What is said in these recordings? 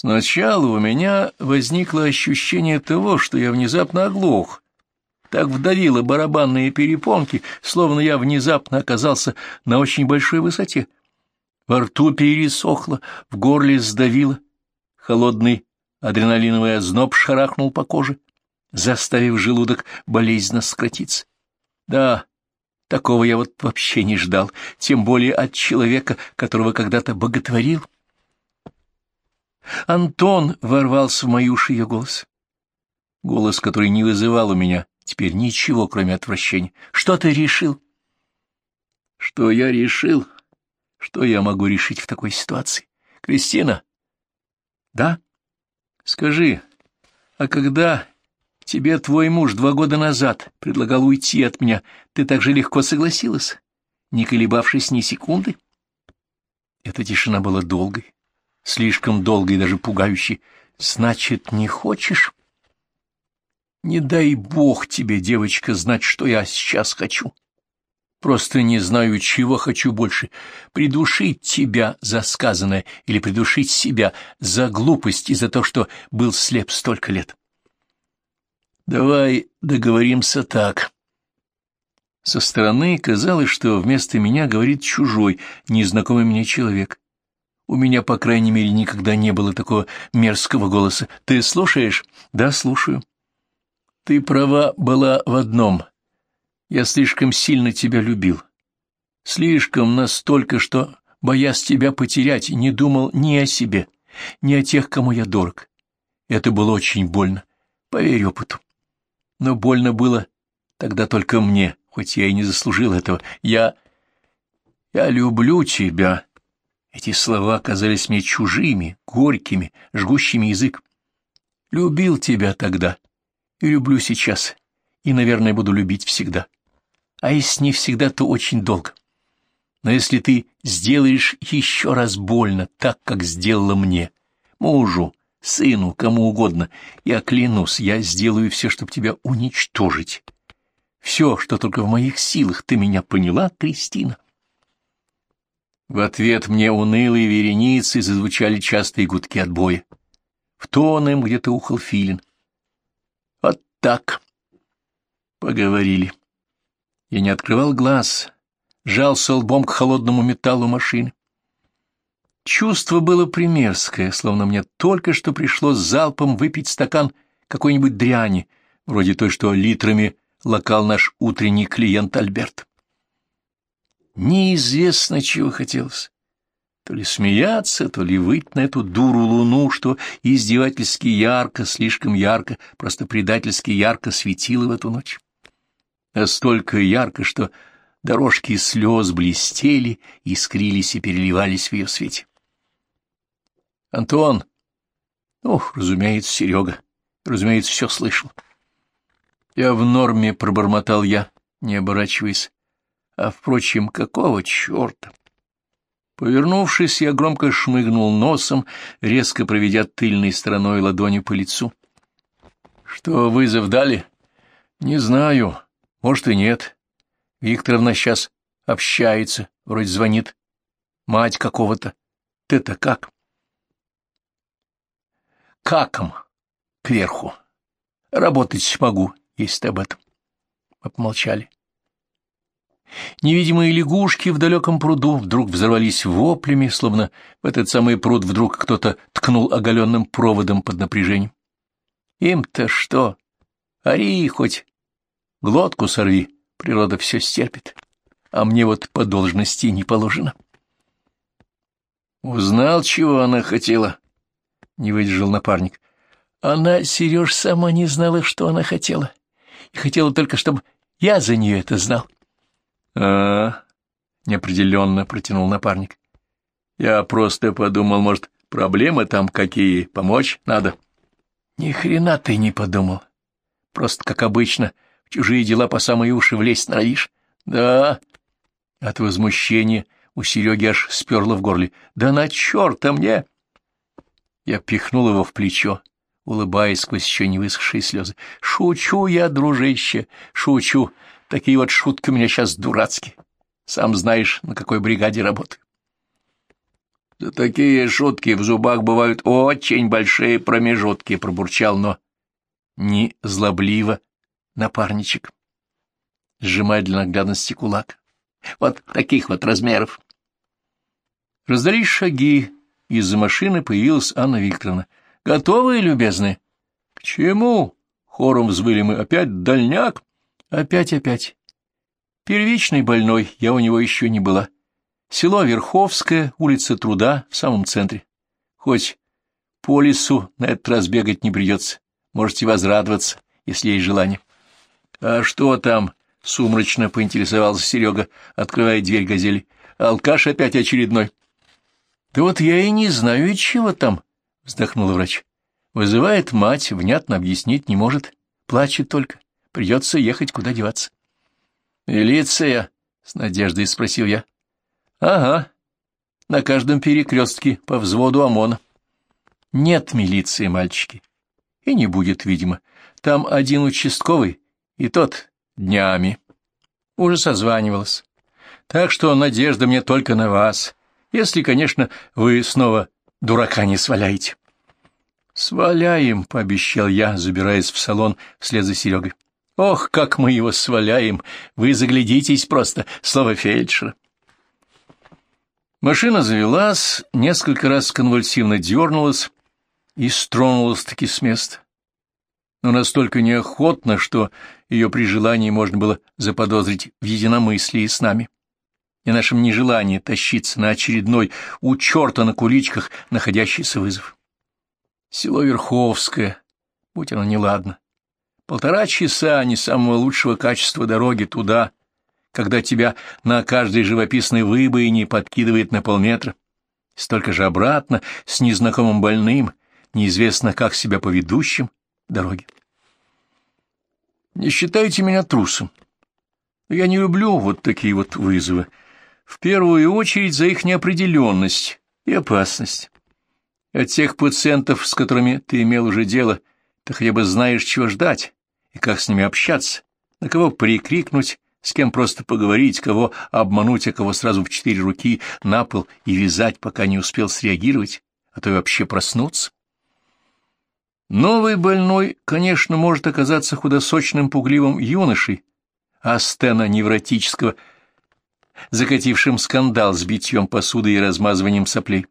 Сначала у меня возникло ощущение того, что я внезапно оглох. Так вдавило барабанные перепонки, словно я внезапно оказался на очень большой высоте. Во рту пересохло, в горле сдавило. Холодный адреналиновый озноб шарахнул по коже, заставив желудок болезненно скратиться. Да, такого я вот вообще не ждал, тем более от человека, которого когда-то боготворил. Антон ворвался в мою уши ее голос. Голос, который не вызывал у меня теперь ничего, кроме отвращения. Что ты решил? Что я решил? Что я могу решить в такой ситуации? Кристина? Да? Скажи, а когда тебе твой муж два года назад предлагал уйти от меня, ты так же легко согласилась, не колебавшись ни секунды? Эта тишина была долгой, слишком долгой и даже пугающей. Значит, не хочешь? Не дай бог тебе, девочка, знать, что я сейчас хочу. Просто не знаю, чего хочу больше — придушить тебя за сказанное или придушить себя за глупость и за то, что был слеп столько лет. Давай договоримся так. Со стороны казалось, что вместо меня говорит чужой, незнакомый мне человек. У меня, по крайней мере, никогда не было такого мерзкого голоса. Ты слушаешь? Да, слушаю. Ты права была в одном. Я слишком сильно тебя любил. Слишком настолько, что, боясь тебя потерять, не думал ни о себе, ни о тех, кому я дорог. Это было очень больно, поверь опыту. Но больно было тогда только мне, хоть я и не заслужил этого. Я... я люблю тебя. Эти слова казались мне чужими, горькими, жгущими язык. Любил тебя тогда и люблю сейчас, и, наверное, буду любить всегда. А если не всегда, то очень долго. Но если ты сделаешь еще раз больно, так, как сделала мне, мужу, сыну, кому угодно, я клянусь, я сделаю все, чтобы тебя уничтожить. Все, что только в моих силах, ты меня поняла, Кристина?» В ответ мне унылые вереницы зазвучали частые гудки отбоя. В тон им где-то ухал филин так. Поговорили. Я не открывал глаз, жался лбом к холодному металлу машины. Чувство было примерское, словно мне только что пришлось залпом выпить стакан какой-нибудь дряни, вроде той, что литрами локал наш утренний клиент Альберт. Неизвестно, чего хотелось. То ли смеяться, то ли выть на эту дуру луну, что издевательски ярко, слишком ярко, просто предательски ярко светило в эту ночь. Настолько ярко, что дорожки слез блестели, искрились и переливались в ее свете. Антон, ох, разумеется, Серега, разумеется, все слышал. Я в норме пробормотал я, не оборачиваясь. А, впрочем, какого черта? Повернувшись, я громко шмыгнул носом, резко проведя тыльной стороной ладони по лицу. — Что, вызов дали? — Не знаю. Может, и нет. Викторовна сейчас общается, вроде звонит. Мать какого-то. Ты-то как? — Каком? Кверху. Работать могу, если ты об этом. Мы помолчали. — Невидимые лягушки в далеком пруду вдруг взорвались воплями, словно в этот самый пруд вдруг кто-то ткнул оголенным проводом под напряжением. Им-то что? Ори хоть, глотку сорви, природа все стерпит, а мне вот по должности не положено. Узнал, чего она хотела? Не выдержал напарник. Она, Сереж, сама не знала, что она хотела, и хотела только, чтобы я за нее это знал. — а, неопределенно протянул напарник. Я просто подумал, может, проблемы там какие, помочь надо. Ни хрена ты не подумал. Просто, как обычно, в чужие дела по самые уши влезть норовишь. Да. От возмущения у Сереги аж сперло в горле. Да на черта мне! Я пихнул его в плечо, улыбаясь сквозь еще не высохшие слезы. Шучу я, дружище, шучу. Такие вот шутки у меня сейчас дурацкие. Сам знаешь, на какой бригаде работаю. За такие шутки в зубах бывают очень большие промежутки, — пробурчал, но не злобливо напарничек, сжимая для наглядности кулак. Вот таких вот размеров. Раздались шаги, из-за машины появилась Анна Викторовна. — Готовы, любезные? — К чему? — хором взвыли мы. — Опять дальняк? — Опять, опять. Первичный больной, я у него еще не была. Село Верховское, улица Труда, в самом центре. Хоть по лесу на этот раз бегать не придется. Можете возрадоваться, если есть желание. — А что там? — сумрачно поинтересовался Серега, открывая дверь газели. — Алкаш опять очередной. — Да вот я и не знаю, чего там, — вздохнула врач. — Вызывает мать, внятно объяснить не может. Плачет только. Придется ехать, куда деваться. — Милиция? — с надеждой спросил я. — Ага. На каждом перекрестке по взводу ОМОНа. — Нет милиции, мальчики. И не будет, видимо. Там один участковый, и тот днями. Уже созванивалась. Так что надежда мне только на вас, если, конечно, вы снова дурака не сваляете. — Сваляем, — пообещал я, забираясь в салон вслед за Серегой. — Ох, как мы его сваляем! Вы заглядитесь просто, слово фельдшера. Машина завелась, несколько раз конвульсивно дернулась и стронулась-таки с места. Но настолько неохотно, что ее при желании можно было заподозрить в единомыслии с нами и нашем нежелании тащиться на очередной у черта на куличках находящийся вызов. Село Верховское, будь оно неладно. Полтора часа не самого лучшего качества дороги туда, когда тебя на каждой живописной выбоине подкидывает на полметра, столько же обратно с незнакомым больным, неизвестно как себя поведущим, дороги. Не считайте меня трусом. Я не люблю вот такие вот вызовы. В первую очередь за их неопределенность и опасность. От тех пациентов, с которыми ты имел уже дело, ты хотя бы знаешь, чего ждать и как с ними общаться, на кого прикрикнуть, с кем просто поговорить, кого обмануть, а кого сразу в четыре руки на пол и вязать, пока не успел среагировать, а то и вообще проснуться. Новый больной, конечно, может оказаться худосочным пугливым юношей, а стена невротического, закатившим скандал с битьем посуды и размазыванием соплей.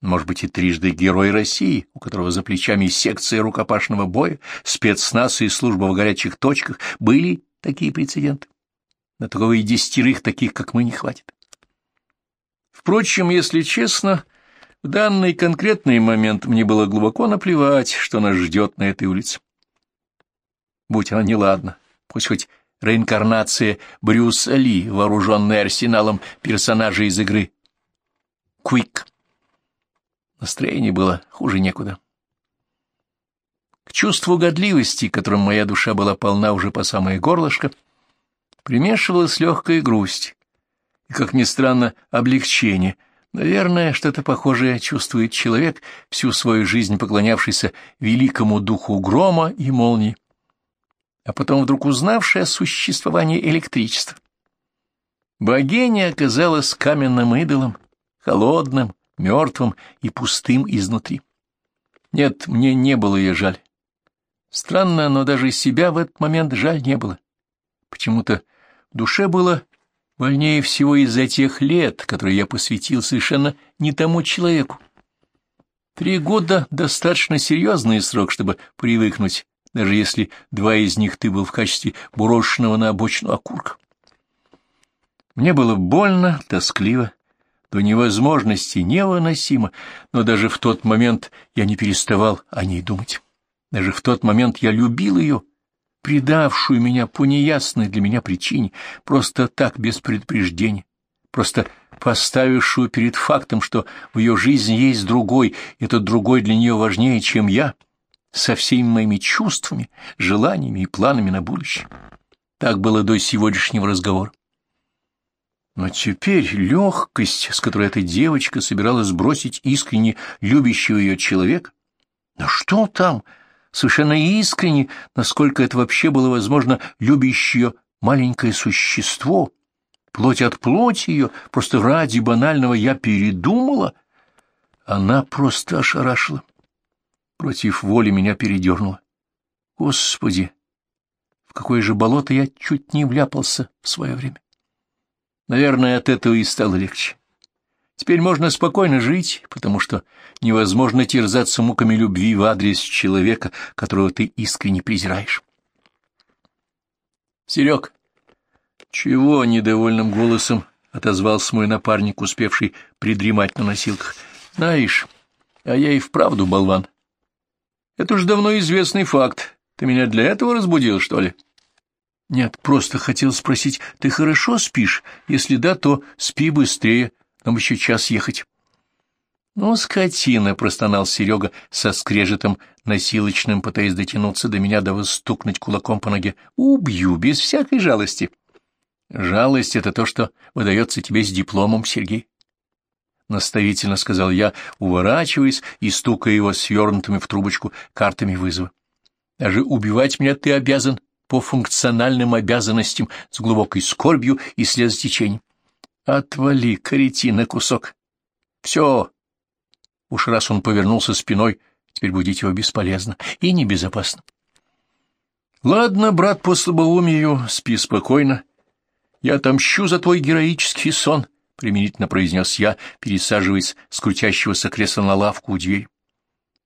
Может быть, и трижды герой России, у которого за плечами секция рукопашного боя, спецназ и служба в горячих точках, были такие прецеденты. На такого и десятерых таких, как мы, не хватит. Впрочем, если честно, в данный конкретный момент мне было глубоко наплевать, что нас ждет на этой улице. Будь она неладна, пусть хоть реинкарнация Брюса Ли, вооруженная арсеналом персонажей из игры «Квик». Настроение было хуже некуда. К чувству годливости, которым моя душа была полна уже по самое горлышко, примешивалась легкая грусть и, как ни странно, облегчение — Наверное, что-то похожее чувствует человек, всю свою жизнь поклонявшийся великому духу грома и молнии, а потом вдруг узнавший о существовании электричества. Богиня оказалась каменным идолом, холодным, мертвым и пустым изнутри. Нет, мне не было ее жаль. Странно, но даже себя в этот момент жаль не было. Почему-то в душе было Больнее всего из-за тех лет, которые я посвятил совершенно не тому человеку. Три года — достаточно серьезный срок, чтобы привыкнуть, даже если два из них ты был в качестве брошенного на обочину окурка. Мне было больно, тоскливо, до невозможности невыносимо, но даже в тот момент я не переставал о ней думать. Даже в тот момент я любил ее, предавшую меня по неясной для меня причине, просто так, без предупреждения, просто поставившую перед фактом, что в ее жизни есть другой, этот другой для нее важнее, чем я, со всеми моими чувствами, желаниями и планами на будущее. Так было до сегодняшнего разговора. Но теперь легкость, с которой эта девочка собиралась сбросить искренне любящего ее человека, да что там, совершенно искренне, насколько это вообще было возможно, любящее маленькое существо, плоть от плоти ее, просто ради банального «я передумала», Она просто ошарашила. Против воли меня передернула. Господи, в какое же болото я чуть не вляпался в свое время. Наверное, от этого и стало легче. Теперь можно спокойно жить, потому что невозможно терзаться муками любви в адрес человека, которого ты искренне презираешь. Серег, чего недовольным голосом отозвался мой напарник, успевший придремать на носилках. Знаешь, а я и вправду болван. Это уж давно известный факт. Ты меня для этого разбудил, что ли? Нет, просто хотел спросить, ты хорошо спишь? Если да, то спи быстрее, нам еще час ехать. Ну, скотина, — простонал Серега со скрежетом носилочным, пытаясь дотянуться до меня, да стукнуть кулаком по ноге. Убью, без всякой жалости. Жалость — это то, что выдается тебе с дипломом, Сергей. — наставительно сказал я, уворачиваясь и стукая его свернутыми в трубочку картами вызова. — Даже убивать меня ты обязан по функциональным обязанностям с глубокой скорбью и слезотечением. Отвали, каретина, кусок. Все. Уж раз он повернулся спиной, теперь будить его бесполезно и небезопасно. Ладно, брат по слабоумию, спи спокойно. Я отомщу за твой героический сон, — применительно произнес я, пересаживаясь с крутящегося кресла на лавку у двери.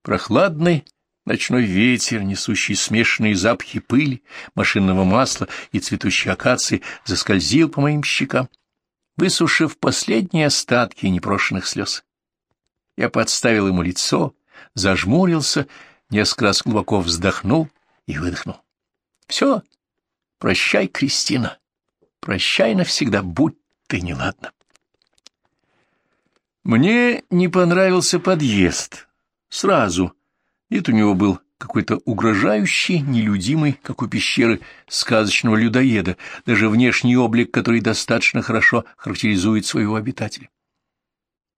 Прохладный ночной ветер, несущий смешанные запахи пыли, машинного масла и цветущей акации, заскользил по моим щекам высушив последние остатки непрошенных слез. Я подставил ему лицо, зажмурился, несколько раз глубоко вздохнул и выдохнул. — Все, прощай, Кристина, прощай навсегда, будь ты неладна. Мне не понравился подъезд. Сразу. Вид у него был какой-то угрожающий, нелюдимый, как у пещеры сказочного людоеда, даже внешний облик, который достаточно хорошо характеризует своего обитателя.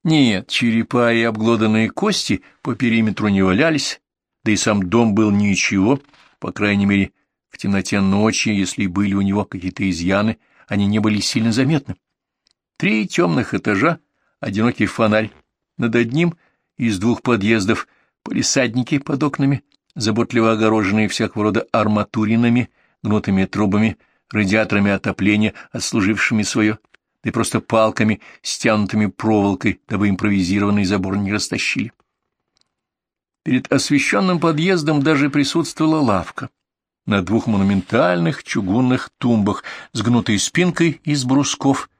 Нет, черепа и обглоданные кости по периметру не валялись, да и сам дом был ничего, по крайней мере, в темноте ночи, если были у него какие-то изъяны, они не были сильно заметны. Три темных этажа, одинокий фонарь, над одним из двух подъездов, полисадники под окнами, заботливо огороженные всякого рода арматуринами, гнутыми трубами, радиаторами отопления, отслужившими свое, да и просто палками, стянутыми проволокой, дабы импровизированный забор не растащили. Перед освещенным подъездом даже присутствовала лавка на двух монументальных чугунных тумбах с гнутой спинкой из брусков,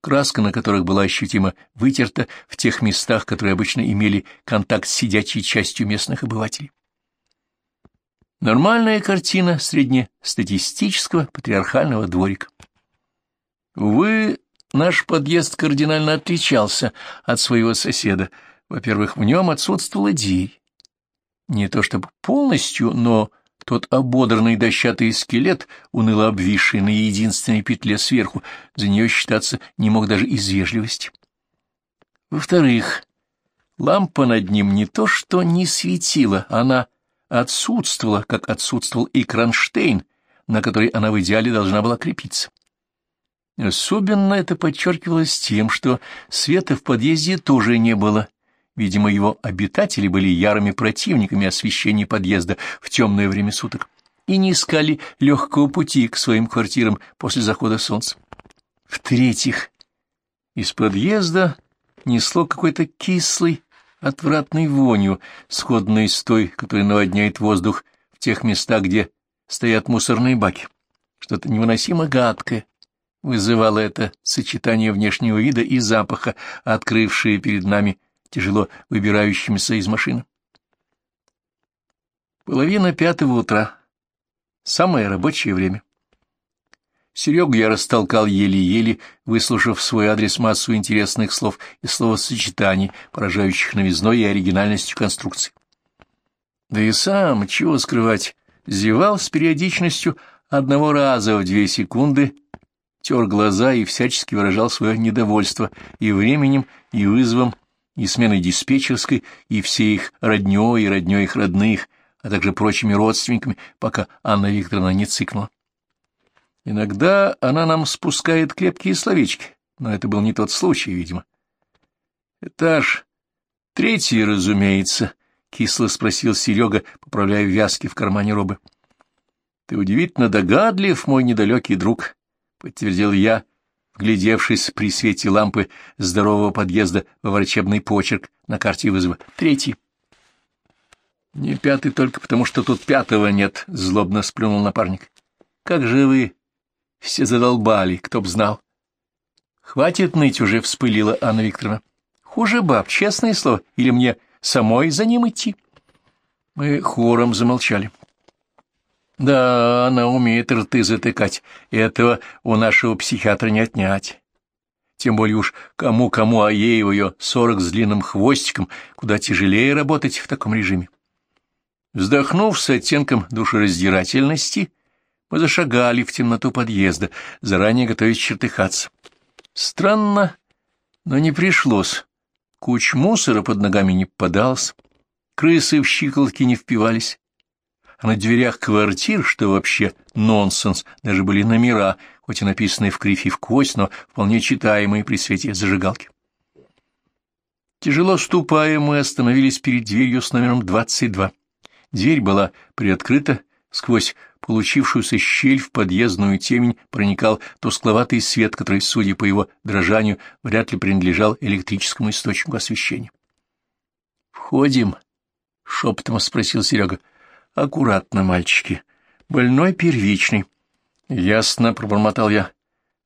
краска на которых была ощутимо вытерта в тех местах, которые обычно имели контакт с сидячей частью местных обывателей. Нормальная картина среднестатистического патриархального дворика. Увы, наш подъезд кардинально отличался от своего соседа. Во-первых, в нем отсутствовала дверь. Не то чтобы полностью, но тот ободранный дощатый скелет, уныло обвисший на единственной петле сверху, за нее считаться не мог даже из вежливости. Во-вторых, лампа над ним не то что не светила, она отсутствовала, как отсутствовал и кронштейн, на который она в идеале должна была крепиться. Особенно это подчеркивалось тем, что света в подъезде тоже не было. Видимо, его обитатели были ярыми противниками освещения подъезда в темное время суток и не искали легкого пути к своим квартирам после захода солнца. В-третьих, из подъезда несло какой-то кислый, отвратной вонью, сходной с той, которая наводняет воздух в тех местах, где стоят мусорные баки. Что-то невыносимо гадкое вызывало это сочетание внешнего вида и запаха, открывшее перед нами тяжело выбирающимися из машины. Половина пятого утра. Самое рабочее время. Серегу я растолкал еле-еле, выслушав свой адрес массу интересных слов и словосочетаний, поражающих новизной и оригинальностью конструкции. Да и сам, чего скрывать, зевал с периодичностью одного раза в две секунды, тер глаза и всячески выражал свое недовольство и временем, и вызовом, и сменой диспетчерской, и всей их роднёй, и роднёй их родных, а также прочими родственниками, пока Анна Викторовна не цикнула. Иногда она нам спускает крепкие словечки, но это был не тот случай, видимо. Этаж Третий, разумеется, — кисло спросил Серега, поправляя вязки в кармане робы. — Ты удивительно догадлив, мой недалекий друг, — подтвердил я, вглядевшись при свете лампы здорового подъезда во врачебный почерк на карте вызова. Третий. — Не пятый только потому, что тут пятого нет, — злобно сплюнул напарник. — Как же вы все задолбали, кто б знал. — Хватит ныть уже, — вспылила Анна Викторовна. — Хуже баб, честное слово, или мне самой за ним идти? Мы хором замолчали. Да, она умеет рты затыкать, этого у нашего психиатра не отнять. Тем более уж кому-кому, а ей ее сорок с длинным хвостиком, куда тяжелее работать в таком режиме. Вздохнув с оттенком душераздирательности, мы зашагали в темноту подъезда, заранее готовясь чертыхаться. Странно, но не пришлось. Куч мусора под ногами не попадалась, крысы в щиколотки не впивались. А на дверях квартир, что вообще нонсенс, даже были номера, хоть и написанные в кривь и в кость, но вполне читаемые при свете зажигалки. Тяжело ступая, мы остановились перед дверью с номером 22. Дверь была приоткрыта, сквозь получившуюся щель в подъездную темень проникал тускловатый свет, который, судя по его дрожанию, вряд ли принадлежал электрическому источнику освещения. «Входим?» — шепотом спросил Серега. «Аккуратно, мальчики. Больной первичный». «Ясно», — пробормотал я.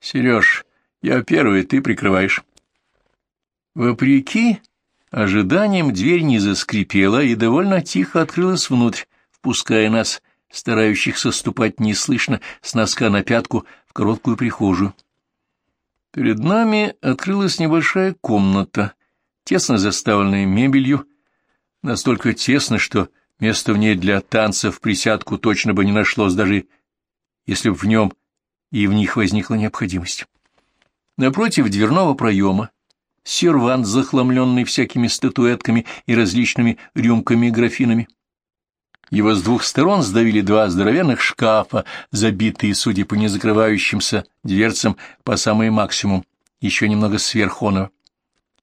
«Сереж, я первый, ты прикрываешь». Вопреки ожиданиям дверь не заскрипела и довольно тихо открылась внутрь, впуская нас старающихся ступать неслышно с носка на пятку в короткую прихожую. Перед нами открылась небольшая комната, тесно заставленная мебелью, настолько тесно, что места в ней для танцев в присядку точно бы не нашлось, даже если бы в нем и в них возникла необходимость. Напротив дверного проема сервант, захламленный всякими статуэтками и различными рюмками и графинами, его с двух сторон сдавили два здоровенных шкафа, забитые, судя по незакрывающимся дверцам, по самый максимум, еще немного сверхонова.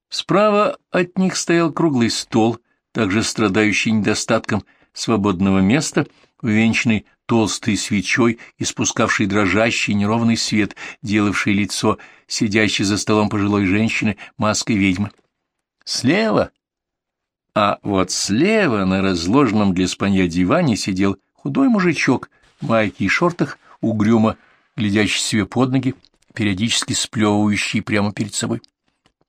Справа от них стоял круглый стол, также страдающий недостатком свободного места, увенчанный толстой свечой, испускавший дрожащий неровный свет, делавший лицо, сидящей за столом пожилой женщины, маской ведьмы. Слева а вот слева на разложенном для спанья диване сидел худой мужичок в майке и шортах, угрюмо глядящий себе под ноги, периодически сплевывающий прямо перед собой.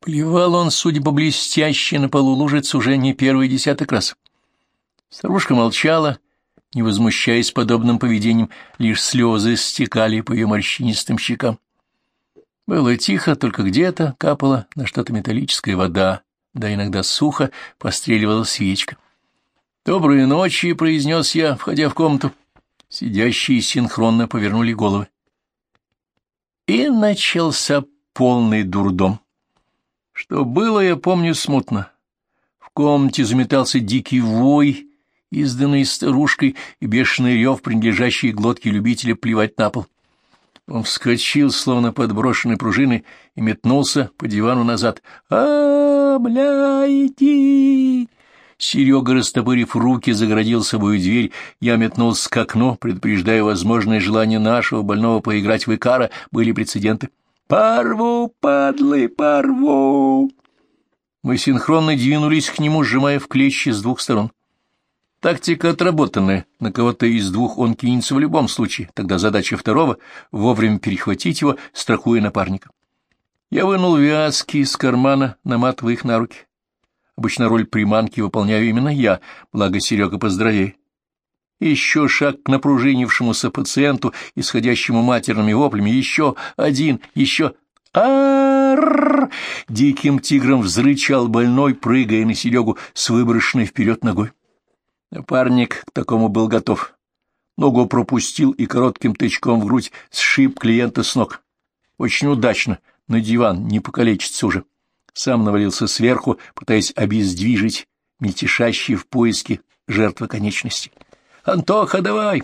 Плевал он, судя по блестящей на полу лужиц, уже не первый десяток раз. Старушка молчала, не возмущаясь подобным поведением, лишь слезы стекали по ее морщинистым щекам. Было тихо, только где-то капала на что-то металлическая вода, да иногда сухо постреливала свечка. «Доброй ночи!» — произнес я, входя в комнату. Сидящие синхронно повернули головы. И начался полный дурдом. Что было, я помню смутно. В комнате заметался дикий вой, изданный старушкой, и бешеный рев, принадлежащий глотке любителя плевать на пол. Он вскочил, словно подброшенной пружиной, и метнулся по дивану назад. а бляйте! Серега, растопырив руки, загородил собою дверь. Я метнулся к окну, предупреждая возможное желание нашего больного поиграть в Икара. Были прецеденты. «Порву, падлы, порву!» Мы синхронно двинулись к нему, сжимая в клещи с двух сторон. Тактика отработанная, на кого-то из двух он кинется в любом случае, тогда задача второго — вовремя перехватить его, страхуя напарника. Я вынул вязки из кармана, наматывая их на руки. Обычно роль приманки выполняю именно я, благо Серега поздравей. Еще шаг к напружинившемуся пациенту, исходящему матерными воплями, еще один, еще... Аррррр! Диким тигром взрычал больной, прыгая на Серегу с выброшенной вперед ногой. Напарник к такому был готов. Ногу пропустил и коротким тычком в грудь сшиб клиента с ног. Очень удачно, на диван, не покалечится уже. Сам навалился сверху, пытаясь обездвижить мельтешащие в поиске жертвы конечности. «Антоха, давай!